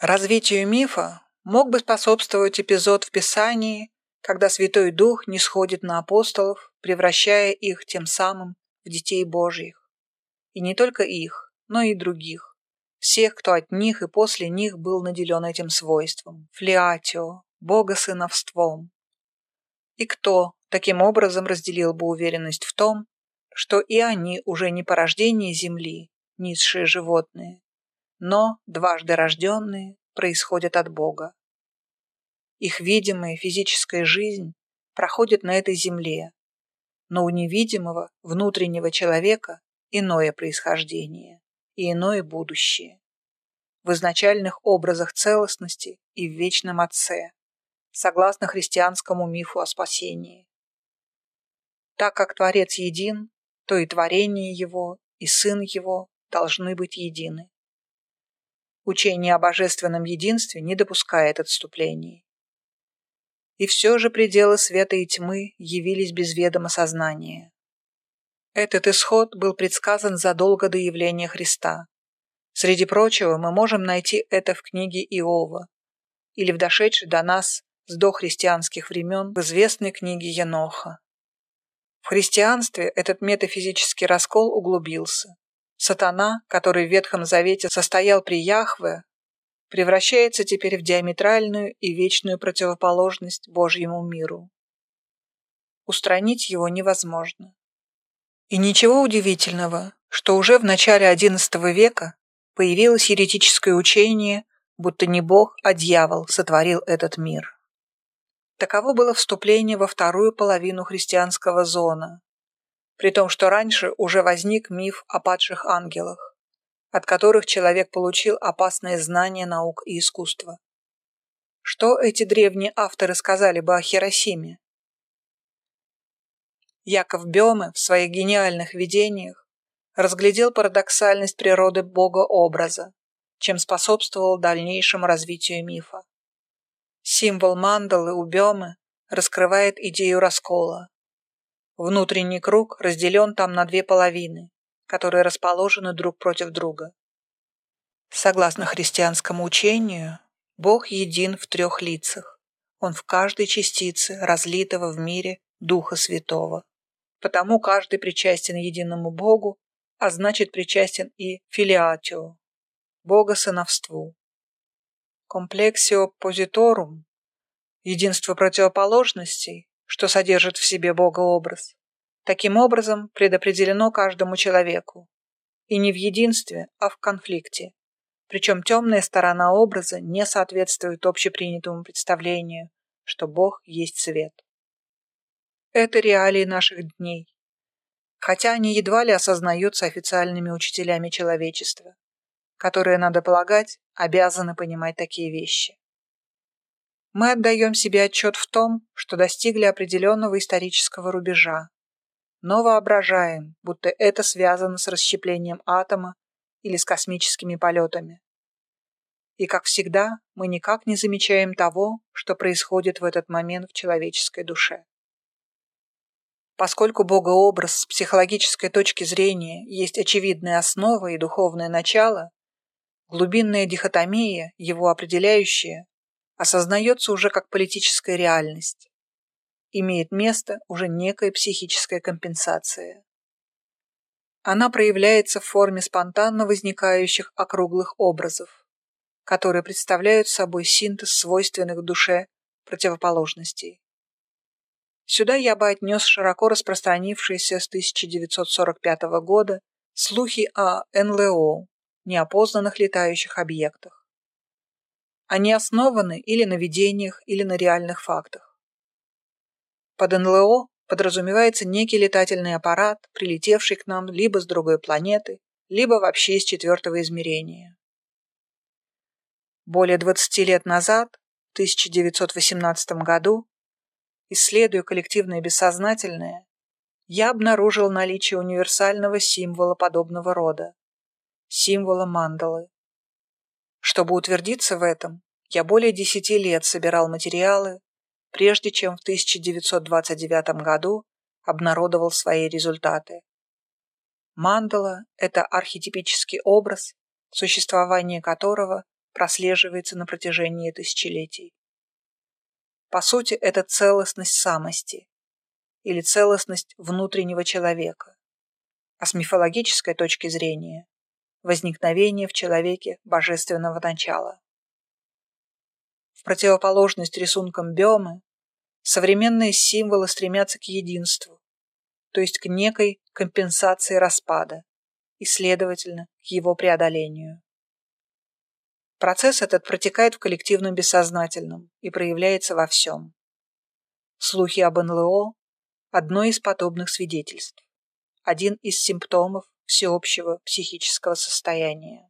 Развитию мифа мог бы способствовать эпизод в Писании, когда Святой Дух не сходит на апостолов, превращая их тем самым в детей Божьих. И не только их, но и других. Всех, кто от них и после них был наделен этим свойством – флиатио, богосыновством. И кто таким образом разделил бы уверенность в том, что и они уже не порождение земли, низшие животные, но дважды рожденные происходят от Бога. Их видимая физическая жизнь проходит на этой земле, но у невидимого внутреннего человека иное происхождение и иное будущее. В изначальных образах целостности и в вечном Отце, согласно христианскому мифу о спасении. Так как Творец един, то и творение Его, и Сын Его должны быть едины. Учение о божественном единстве не допускает отступлений. И все же пределы света и тьмы явились без ведома сознания. Этот исход был предсказан задолго до явления Христа. Среди прочего, мы можем найти это в книге Иова или в дошедшей до нас с дохристианских времен в известной книге Еноха. В христианстве этот метафизический раскол углубился. Сатана, который в Ветхом Завете состоял при Яхве, превращается теперь в диаметральную и вечную противоположность Божьему миру. Устранить его невозможно. И ничего удивительного, что уже в начале XI века появилось еретическое учение, будто не Бог, а дьявол сотворил этот мир. Таково было вступление во вторую половину христианского зона, при том, что раньше уже возник миф о падших ангелах, от которых человек получил опасные знания наук и искусства. Что эти древние авторы сказали бы о Хиросиме? Яков Бёме в своих гениальных видениях разглядел парадоксальность природы бога-образа, чем способствовал дальнейшему развитию мифа. Символ мандалы у Бёмы раскрывает идею раскола, Внутренний круг разделен там на две половины, которые расположены друг против друга. Согласно христианскому учению, Бог един в трех лицах. Он в каждой частице разлитого в мире Духа Святого. Потому каждый причастен единому Богу, а значит причастен и филиатио, Бога-сыновству. Комплексио позиторум, единство противоположностей, что содержит в себе Бога-образ. Таким образом, предопределено каждому человеку. И не в единстве, а в конфликте. Причем темная сторона образа не соответствует общепринятому представлению, что Бог есть свет. Это реалии наших дней. Хотя они едва ли осознаются официальными учителями человечества, которые, надо полагать, обязаны понимать такие вещи. Мы отдаем себе отчет в том, что достигли определенного исторического рубежа, но воображаем, будто это связано с расщеплением атома или с космическими полетами. И, как всегда, мы никак не замечаем того, что происходит в этот момент в человеческой душе. Поскольку богообраз с психологической точки зрения есть очевидная основа и духовное начало, глубинная дихотомия, его определяющая, осознается уже как политическая реальность. Имеет место уже некая психическая компенсация. Она проявляется в форме спонтанно возникающих округлых образов, которые представляют собой синтез свойственных душе противоположностей. Сюда я бы отнес широко распространившиеся с 1945 года слухи о НЛО, неопознанных летающих объектах. Они основаны или на видениях, или на реальных фактах. Под НЛО подразумевается некий летательный аппарат, прилетевший к нам либо с другой планеты, либо вообще из четвертого измерения. Более 20 лет назад, в 1918 году, исследуя коллективное бессознательное, я обнаружил наличие универсального символа подобного рода – символа мандалы. Чтобы утвердиться в этом, я более десяти лет собирал материалы, прежде чем в 1929 году обнародовал свои результаты. Мандала – это архетипический образ, существование которого прослеживается на протяжении тысячелетий. По сути, это целостность самости или целостность внутреннего человека, а с мифологической точки зрения – возникновение в человеке божественного начала. В противоположность рисункам Бёмы, современные символы стремятся к единству, то есть к некой компенсации распада и, следовательно, к его преодолению. Процесс этот протекает в коллективном бессознательном и проявляется во всем. Слухи об НЛО – одно из подобных свидетельств, один из симптомов всеобщего психического состояния.